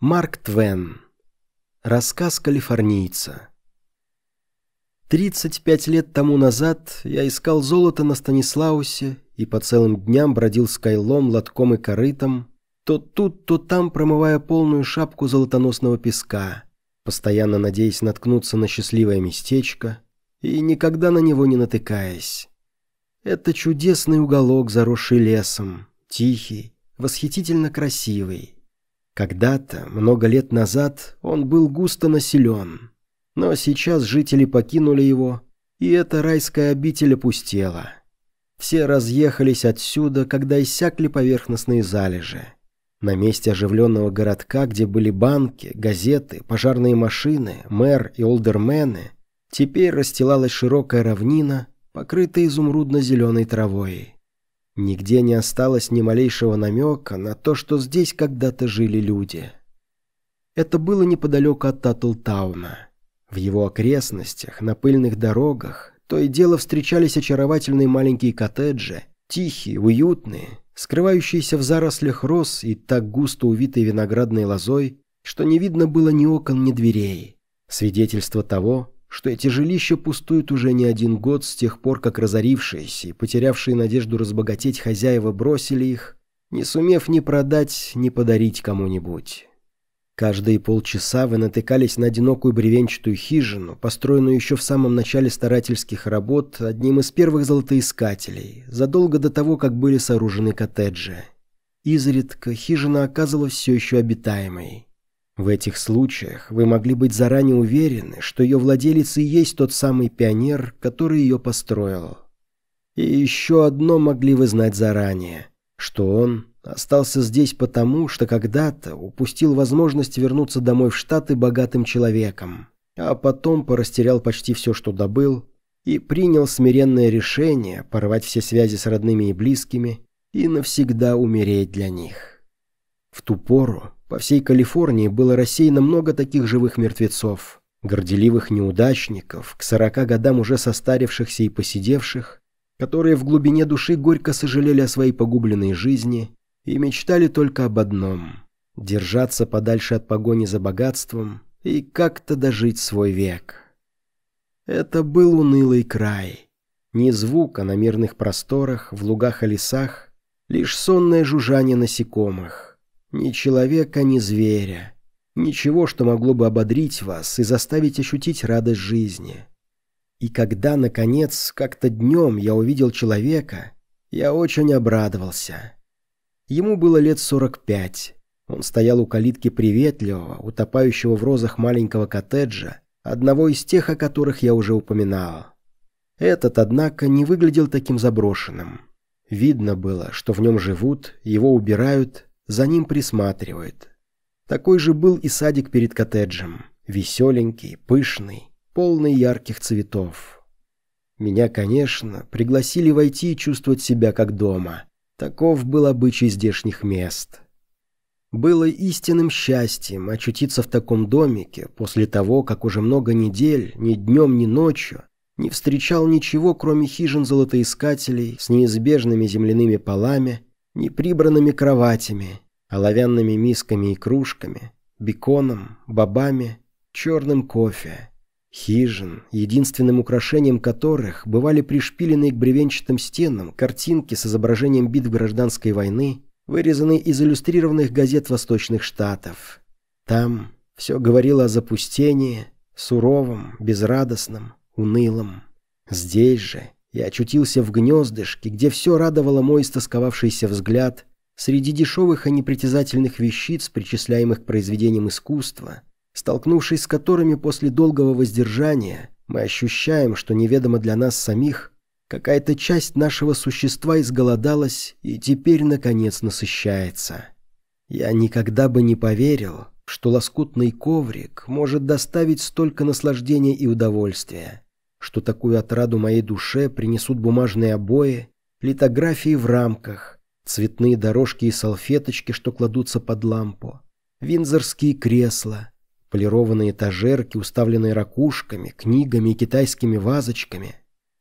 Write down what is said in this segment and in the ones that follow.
Марк Твен. Рассказ калифорнийца. 35 лет тому назад я искал золото на Станислаусе и по целым дням бродил с кайлом, лотком и корытом, то тут, то там промывая полную шапку золотоносного песка, постоянно надеясь наткнуться на счастливое местечко и никогда на него не натыкаясь. Это чудесный уголок, заросший лесом, тихий, восхитительно красивый. Когда-то, много лет назад, он был густо населен. Но сейчас жители покинули его, и эта райская обитель опустела. Все разъехались отсюда, когда иссякли поверхностные залежи. На месте оживленного городка, где были банки, газеты, пожарные машины, мэр и олдермены, теперь расстилалась широкая равнина, покрытая изумрудно-зеленой травой. Нигде не осталось ни малейшего намека на то, что здесь когда-то жили люди. Это было неподалеку от Таттлтауна. В его окрестностях, на пыльных дорогах, то и дело встречались очаровательные маленькие коттеджи, тихие, уютные, скрывающиеся в зарослях роз и так густо увитые виноградной лозой, что не видно было ни окон, ни дверей. Свидетельство того, что эти жилища пустуют уже не один год с тех пор, как разорившиеся и потерявшие надежду разбогатеть хозяева бросили их, не сумев ни продать, ни подарить кому-нибудь. Каждые полчаса вы натыкались на одинокую бревенчатую хижину, построенную еще в самом начале старательских работ одним из первых золотоискателей, задолго до того, как были сооружены коттеджи. Изредка хижина оказывалась все еще обитаемой. В этих случаях вы могли быть заранее уверены, что ее владелец и есть тот самый пионер, который ее построил. И еще одно могли вы знать заранее, что он остался здесь потому, что когда-то упустил возможность вернуться домой в Штаты богатым человеком, а потом порастерял почти все, что добыл, и принял смиренное решение порвать все связи с родными и близкими и навсегда умереть для них. В ту пору по всей Калифорнии было рассеяно много таких живых мертвецов, горделивых неудачников, к сорока годам уже состарившихся и посидевших, которые в глубине души горько сожалели о своей погубленной жизни и мечтали только об одном – держаться подальше от погони за богатством и как-то дожить свой век. Это был унылый край. Ни звука на мирных просторах, в лугах и лесах, лишь сонное жужжание насекомых. Ни человека, ни зверя. Ничего, что могло бы ободрить вас и заставить ощутить радость жизни. И когда, наконец, как-то днем я увидел человека, я очень обрадовался. Ему было лет сорок пять. Он стоял у калитки приветливого, утопающего в розах маленького коттеджа, одного из тех, о которых я уже упоминал. Этот, однако, не выглядел таким заброшенным. Видно было, что в нем живут, его убирают, за ним присматривают. Такой же был и садик перед коттеджем. Веселенький, пышный, полный ярких цветов. Меня, конечно, пригласили войти и чувствовать себя как дома. Таков был обычай здешних мест. Было истинным счастьем очутиться в таком домике после того, как уже много недель, ни днем, ни ночью, не встречал ничего, кроме хижин золотоискателей с неизбежными земляными полами неприбранными кроватями, оловянными мисками и кружками, беконом, бобами, черным кофе. Хижин, единственным украшением которых бывали пришпиленные к бревенчатым стенам картинки с изображением битв гражданской войны, вырезанные из иллюстрированных газет Восточных Штатов. Там все говорило о запустении, суровом, безрадостном, унылом. Здесь же я очутился в гнездышке, где все радовало мой истосковавшийся взгляд, среди дешевых и непритязательных вещиц, причисляемых к произведениям искусства, столкнувшись с которыми после долгого воздержания, мы ощущаем, что неведомо для нас самих, какая-то часть нашего существа изголодалась и теперь, наконец, насыщается. Я никогда бы не поверил, что лоскутный коврик может доставить столько наслаждения и удовольствия что такую отраду моей душе принесут бумажные обои, литографии в рамках, цветные дорожки и салфеточки, что кладутся под лампу, винзорские кресла, полированные этажерки, уставленные ракушками, книгами и китайскими вазочками,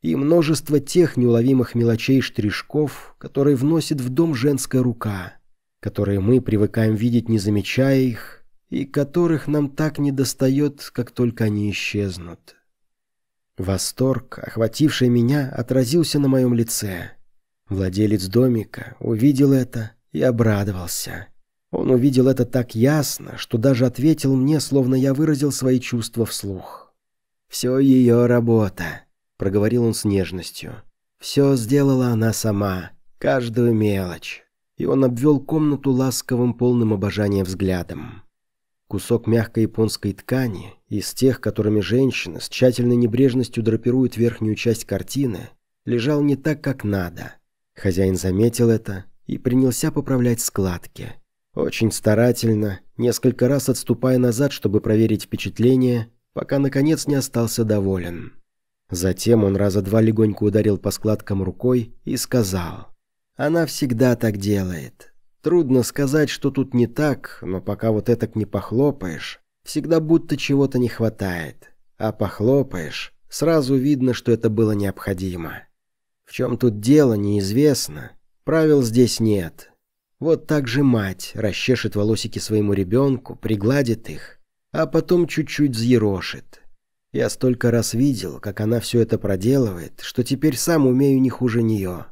и множество тех неуловимых мелочей штришков, которые вносит в дом женская рука, которые мы привыкаем видеть, не замечая их, и которых нам так недостает, как только они исчезнут. Восторг, охвативший меня, отразился на моем лице. Владелец домика увидел это и обрадовался. Он увидел это так ясно, что даже ответил мне, словно я выразил свои чувства вслух. «Все ее работа», — проговорил он с нежностью. «Все сделала она сама, каждую мелочь». И он обвел комнату ласковым, полным обожания взглядом. Кусок мягкой японской ткани, из тех, которыми женщины с тщательной небрежностью драпируют верхнюю часть картины, лежал не так, как надо. Хозяин заметил это и принялся поправлять складки. Очень старательно, несколько раз отступая назад, чтобы проверить впечатление, пока наконец не остался доволен. Затем он раза два легонько ударил по складкам рукой и сказал, «Она всегда так делает. Трудно сказать, что тут не так, но пока вот этак не похлопаешь, всегда будто чего-то не хватает. А похлопаешь, сразу видно, что это было необходимо. В чем тут дело, неизвестно. Правил здесь нет. Вот так же мать расчешет волосики своему ребенку, пригладит их, а потом чуть-чуть взъерошит. Я столько раз видел, как она все это проделывает, что теперь сам умею не хуже нее.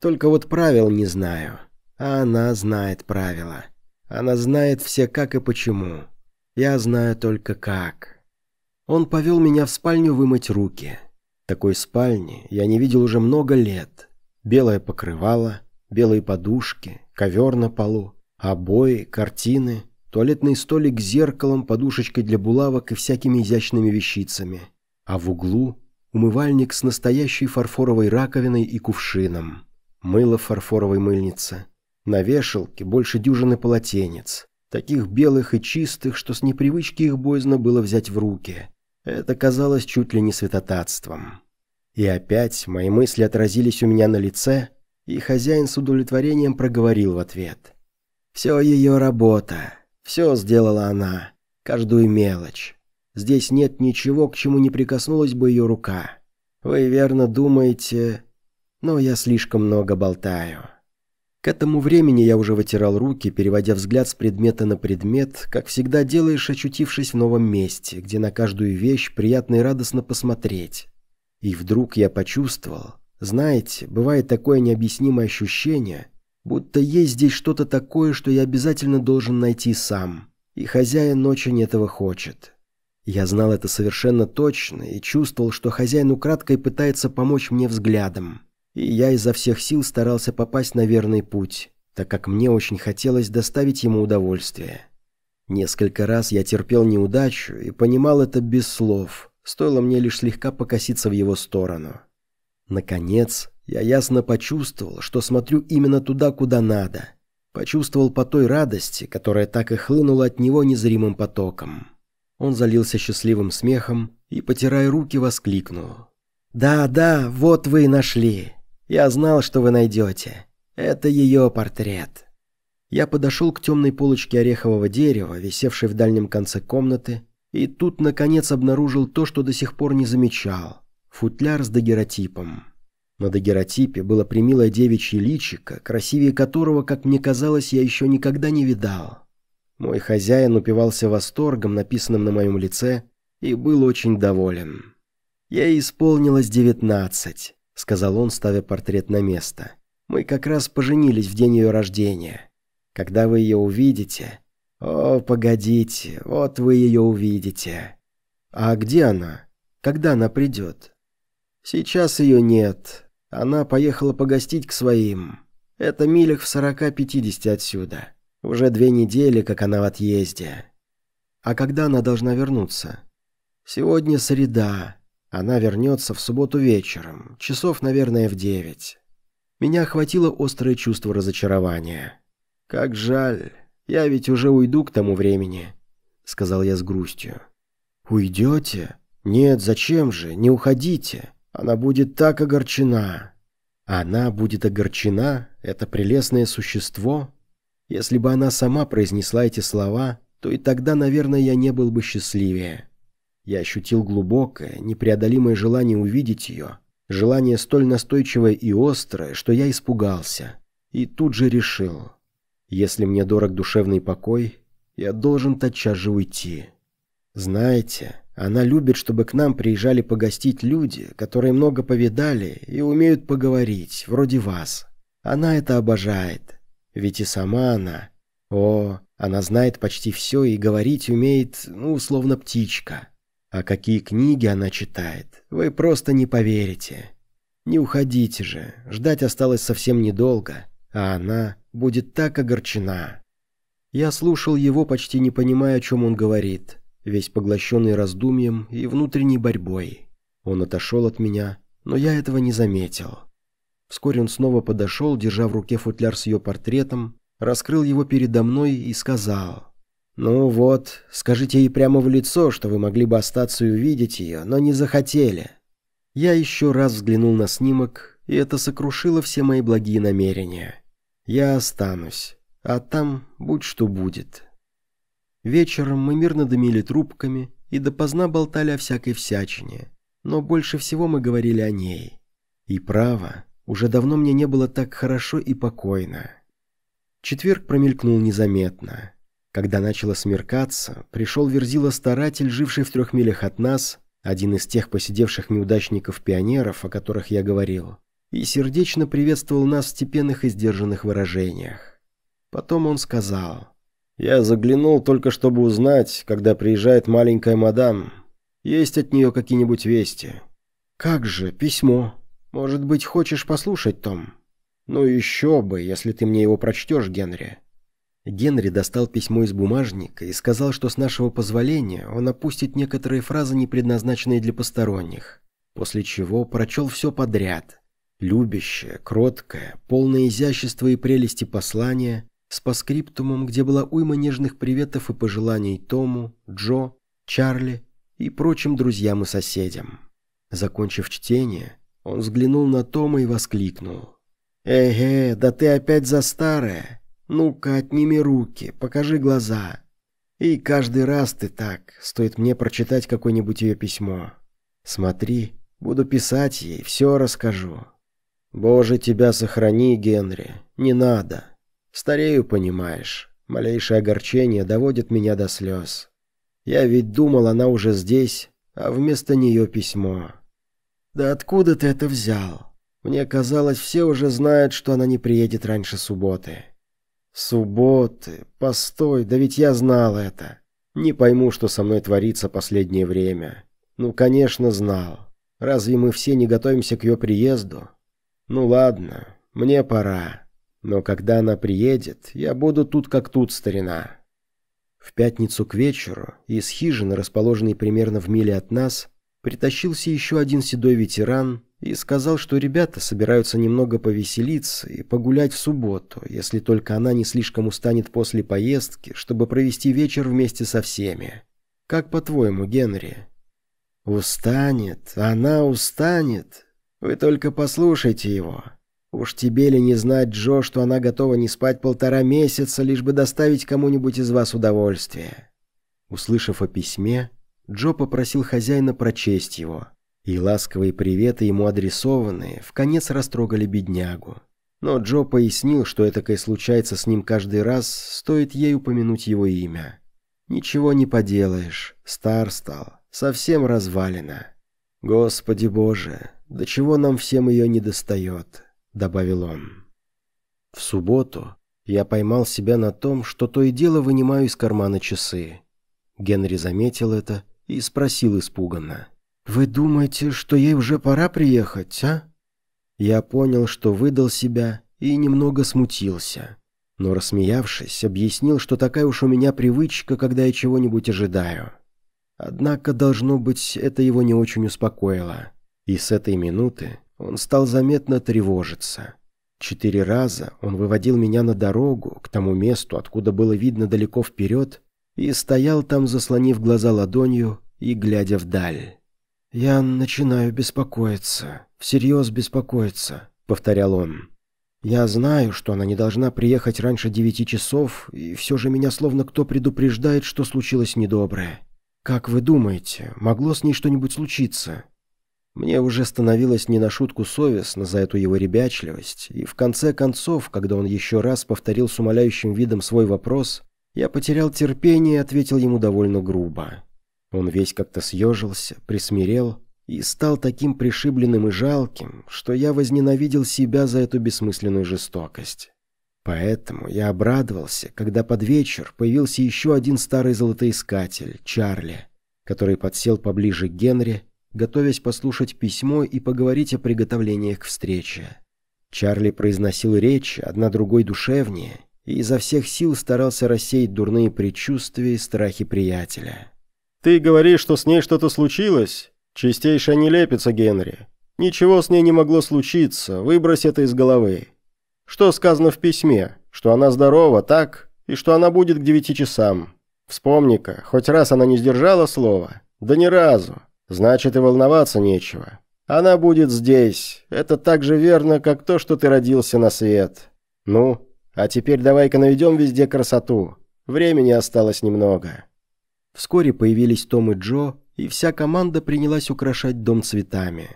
Только вот правил не знаю. А она знает правила. Она знает все как и почему. Я знаю только как. Он повел меня в спальню вымыть руки. Такой спальни я не видел уже много лет. Белое покрывало, белые подушки, ковер на полу, обои, картины, туалетный столик с зеркалом, подушечкой для булавок и всякими изящными вещицами. А в углу умывальник с настоящей фарфоровой раковиной и кувшином. Мыло в фарфоровой мыльнице. На вешалке больше дюжины полотенец, таких белых и чистых, что с непривычки их боязно было взять в руки. Это казалось чуть ли не святотатством. И опять мои мысли отразились у меня на лице, и хозяин с удовлетворением проговорил в ответ. «Все ее работа, все сделала она, каждую мелочь. Здесь нет ничего, к чему не прикоснулась бы ее рука. Вы верно думаете, но я слишком много болтаю». К этому времени я уже вытирал руки, переводя взгляд с предмета на предмет, как всегда делаешь, очутившись в новом месте, где на каждую вещь приятно и радостно посмотреть. И вдруг я почувствовал, знаете, бывает такое необъяснимое ощущение, будто есть здесь что-то такое, что я обязательно должен найти сам, и хозяин очень этого хочет. Я знал это совершенно точно и чувствовал, что хозяин украдкой пытается помочь мне взглядом и я изо всех сил старался попасть на верный путь, так как мне очень хотелось доставить ему удовольствие. Несколько раз я терпел неудачу и понимал это без слов, стоило мне лишь слегка покоситься в его сторону. Наконец, я ясно почувствовал, что смотрю именно туда, куда надо. Почувствовал по той радости, которая так и хлынула от него незримым потоком. Он залился счастливым смехом и, потирая руки, воскликнул. «Да, да, вот вы и нашли. Я знал, что вы найдете. Это ее портрет». Я подошел к темной полочке орехового дерева, висевшей в дальнем конце комнаты, и тут, наконец, обнаружил то, что до сих пор не замечал. Футляр с дагеротипом. На дагеротипе было примилое девичье личико, красивее которого, как мне казалось, я еще никогда не видал. Мой хозяин упивался восторгом, написанным на моем лице, и был очень доволен. Ей исполнилось девятнадцать. — сказал он, ставя портрет на место. «Мы как раз поженились в день ее рождения. Когда вы ее увидите...» «О, погодите, вот вы ее увидите». «А где она? Когда она придет?» «Сейчас ее нет. Она поехала погостить к своим. Это милях в сорока-пятидесяти отсюда. Уже две недели, как она в отъезде». «А когда она должна вернуться?» «Сегодня среда. Она вернется в субботу вечером, часов, наверное, в девять. Меня охватило острое чувство разочарования. «Как жаль, я ведь уже уйду к тому времени», — сказал я с грустью. «Уйдете? Нет, зачем же, не уходите. Она будет так огорчена». «Она будет огорчена? Это прелестное существо?» Если бы она сама произнесла эти слова, то и тогда, наверное, я не был бы счастливее. Я ощутил глубокое, непреодолимое желание увидеть ее, желание столь настойчивое и острое, что я испугался. И тут же решил, если мне дорог душевный покой, я должен тотчас же уйти. Знаете, она любит, чтобы к нам приезжали погостить люди, которые много повидали и умеют поговорить, вроде вас. Она это обожает. Ведь и сама она... О, она знает почти все и говорить умеет, ну, словно птичка. А какие книги она читает, вы просто не поверите. Не уходите же, ждать осталось совсем недолго, а она будет так огорчена. Я слушал его, почти не понимая, о чем он говорит весь поглощенный раздумьем и внутренней борьбой. Он отошел от меня, но я этого не заметил. Вскоре он снова подошел, держа в руке футляр с ее портретом, раскрыл его передо мной и сказал, «Ну вот, скажите ей прямо в лицо, что вы могли бы остаться и увидеть ее, но не захотели». Я еще раз взглянул на снимок, и это сокрушило все мои благие намерения. Я останусь, а там будь что будет». Вечером мы мирно дымили трубками и допоздна болтали о всякой всячине, но больше всего мы говорили о ней. И право, уже давно мне не было так хорошо и покойно. Четверг промелькнул незаметно. Когда начало смеркаться, пришел Верзила-старатель, живший в трех милях от нас, один из тех посидевших неудачников-пионеров, о которых я говорил, и сердечно приветствовал нас в степенных и сдержанных выражениях. Потом он сказал... Я заглянул только чтобы узнать, когда приезжает маленькая мадам. Есть от нее какие-нибудь вести? Как же, письмо. Может быть, хочешь послушать, Том? Ну еще бы, если ты мне его прочтешь, Генри. Генри достал письмо из бумажника и сказал, что с нашего позволения он опустит некоторые фразы, не предназначенные для посторонних, после чего прочел все подряд. Любящее, кроткое, полное изящества и прелести послания, с паскриптумом, где была уйма нежных приветов и пожеланий Тому, Джо, Чарли и прочим друзьям и соседям. Закончив чтение, он взглянул на Тома и воскликнул. «Эге, да ты опять за старое! Ну-ка, отними руки, покажи глаза. И каждый раз ты так, стоит мне прочитать какое-нибудь ее письмо. Смотри, буду писать ей, все расскажу. Боже, тебя сохрани, Генри, не надо». Старею, понимаешь. Малейшее огорчение доводит меня до слез. Я ведь думал, она уже здесь, а вместо нее письмо. Да откуда ты это взял? Мне казалось, все уже знают, что она не приедет раньше субботы. Субботы? Постой, да ведь я знал это. Не пойму, что со мной творится последнее время. Ну, конечно, знал. Разве мы все не готовимся к ее приезду? Ну ладно, мне пора. Но когда она приедет, я буду тут как тут, старина». В пятницу к вечеру из хижины, расположенной примерно в миле от нас, притащился еще один седой ветеран и сказал, что ребята собираются немного повеселиться и погулять в субботу, если только она не слишком устанет после поездки, чтобы провести вечер вместе со всеми. Как по-твоему, Генри? Устанет, она устанет. Вы только послушайте его. Уж тебе ли не знать, Джо, что она готова не спать полтора месяца, лишь бы доставить кому-нибудь из вас удовольствие?» Услышав о письме, Джо попросил хозяина прочесть его, и ласковые приветы ему адресованные в конец растрогали беднягу. Но Джо пояснил, что этакое случается с ним каждый раз, стоит ей упомянуть его имя. «Ничего не поделаешь, стар стал, совсем развалина. Господи Боже, до чего нам всем ее не достает?» — добавил он. В субботу я поймал себя на том, что то и дело вынимаю из кармана часы. Генри заметил это и спросил испуганно. «Вы думаете, что ей уже пора приехать, а?» Я понял, что выдал себя и немного смутился. Но, рассмеявшись, объяснил, что такая уж у меня привычка, когда я чего-нибудь ожидаю. Однако, должно быть, это его не очень успокоило. И с этой минуты он стал заметно тревожиться. Четыре раза он выводил меня на дорогу, к тому месту, откуда было видно далеко вперед, и стоял там, заслонив глаза ладонью и глядя вдаль. «Я начинаю беспокоиться, всерьез беспокоиться», — повторял он. «Я знаю, что она не должна приехать раньше девяти часов, и все же меня словно кто предупреждает, что случилось недоброе. Как вы думаете, могло с ней что-нибудь случиться?» Мне уже становилось не на шутку совестно за эту его ребячливость, и в конце концов, когда он еще раз повторил с умоляющим видом свой вопрос, Я потерял терпение и ответил ему довольно грубо. Он весь как-то съежился, присмирел и стал таким пришибленным и жалким, что я возненавидел себя за эту бессмысленную жестокость. Поэтому я обрадовался, когда под вечер появился еще один старый золотоискатель, Чарли, который подсел поближе к Генри, готовясь послушать письмо и поговорить о приготовлениях к встрече. Чарли произносил речь, одна другой душевнее, и изо всех сил старался рассеять дурные предчувствия и страхи приятеля. «Ты говоришь, что с ней что-то случилось? Чистейшая нелепица, Генри. Ничего с ней не могло случиться, выбрось это из головы. Что сказано в письме? Что она здорова, так? И что она будет к девяти часам. Вспомни-ка, хоть раз она не сдержала слова? Да ни разу. Значит, и волноваться нечего. Она будет здесь. Это так же верно, как то, что ты родился на свет. Ну, а теперь давай-ка наведем везде красоту. Времени осталось немного». Вскоре появились Том и Джо, и вся команда принялась украшать дом цветами.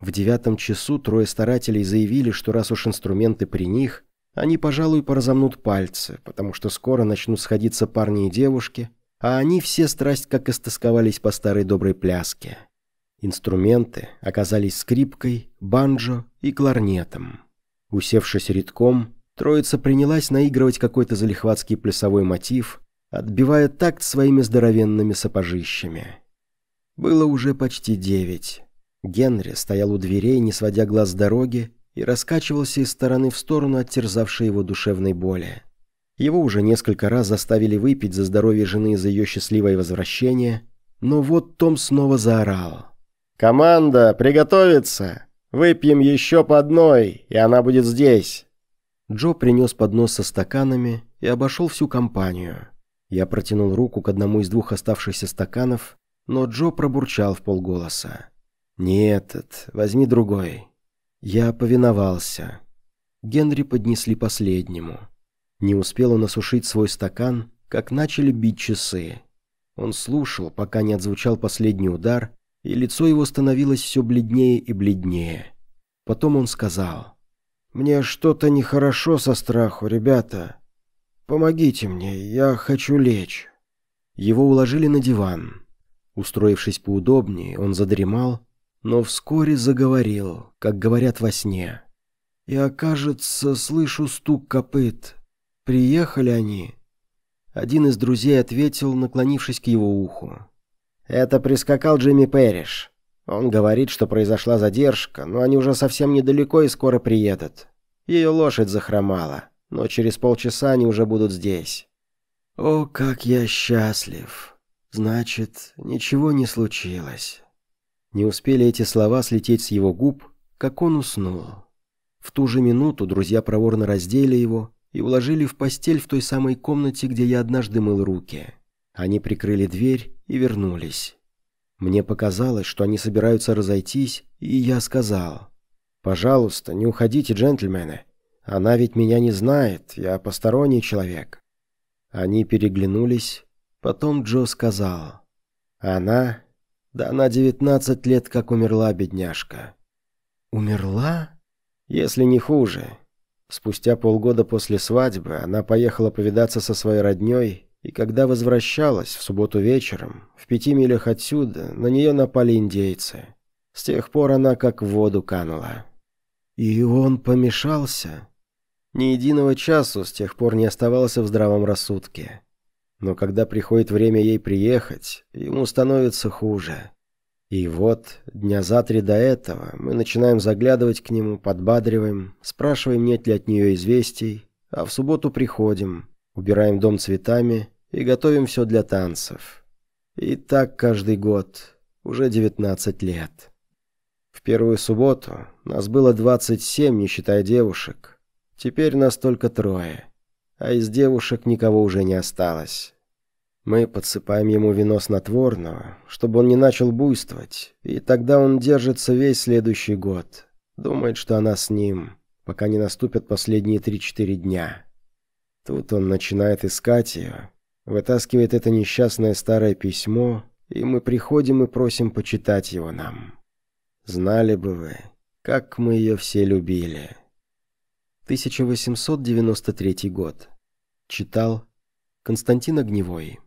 В девятом часу трое старателей заявили, что раз уж инструменты при них, они, пожалуй, поразомнут пальцы, потому что скоро начнут сходиться парни и девушки, а они все страсть как истосковались по старой доброй пляске. Инструменты оказались скрипкой, банджо и кларнетом. Усевшись редком, троица принялась наигрывать какой-то залихватский плясовой мотив, отбивая такт своими здоровенными сапожищами. Было уже почти девять. Генри стоял у дверей, не сводя глаз с дороги, и раскачивался из стороны в сторону от терзавшей его душевной боли. Его уже несколько раз заставили выпить за здоровье жены за ее счастливое возвращение, но вот Том снова заорал. «Команда, приготовиться! Выпьем еще по одной, и она будет здесь!» Джо принес поднос со стаканами и обошел всю компанию. Я протянул руку к одному из двух оставшихся стаканов, но Джо пробурчал в полголоса. «Не этот, возьми другой». Я повиновался. Генри поднесли последнему. Не успел он осушить свой стакан, как начали бить часы. Он слушал, пока не отзвучал последний удар, и лицо его становилось все бледнее и бледнее. Потом он сказал, «Мне что-то нехорошо со страху, ребята. «Помогите мне, я хочу лечь». Его уложили на диван. Устроившись поудобнее, он задремал, но вскоре заговорил, как говорят во сне. «Я, кажется, слышу стук копыт. Приехали они?» Один из друзей ответил, наклонившись к его уху. «Это прискакал Джимми Пэриш. Он говорит, что произошла задержка, но они уже совсем недалеко и скоро приедут. Ее лошадь захромала но через полчаса они уже будут здесь». «О, как я счастлив! Значит, ничего не случилось». Не успели эти слова слететь с его губ, как он уснул. В ту же минуту друзья проворно раздели его и уложили в постель в той самой комнате, где я однажды мыл руки. Они прикрыли дверь и вернулись. Мне показалось, что они собираются разойтись, и я сказал, «Пожалуйста, не уходите, джентльмены. Она ведь меня не знает, я посторонний человек». Они переглянулись, потом Джо сказал. «Она? Да она девятнадцать лет как умерла, бедняжка». «Умерла?» «Если не хуже. Спустя полгода после свадьбы она поехала повидаться со своей роднёй, и когда возвращалась в субботу вечером, в пяти милях отсюда, на нее напали индейцы. С тех пор она как в воду канула». «И он помешался?» Ни единого часу с тех пор не оставался в здравом рассудке. Но когда приходит время ей приехать, ему становится хуже. И вот, дня за три до этого, мы начинаем заглядывать к нему, подбадриваем, спрашиваем, нет ли от нее известий, а в субботу приходим, убираем дом цветами и готовим все для танцев. И так каждый год, уже 19 лет. В первую субботу нас было 27, не считая девушек, Теперь нас только трое, а из девушек никого уже не осталось. Мы подсыпаем ему вино снотворного, чтобы он не начал буйствовать, и тогда он держится весь следующий год. Думает, что она с ним, пока не наступят последние три-четыре дня. Тут он начинает искать ее, вытаскивает это несчастное старое письмо, и мы приходим и просим почитать его нам. Знали бы вы, как мы ее все любили». 1893 год. Читал Константин Огневой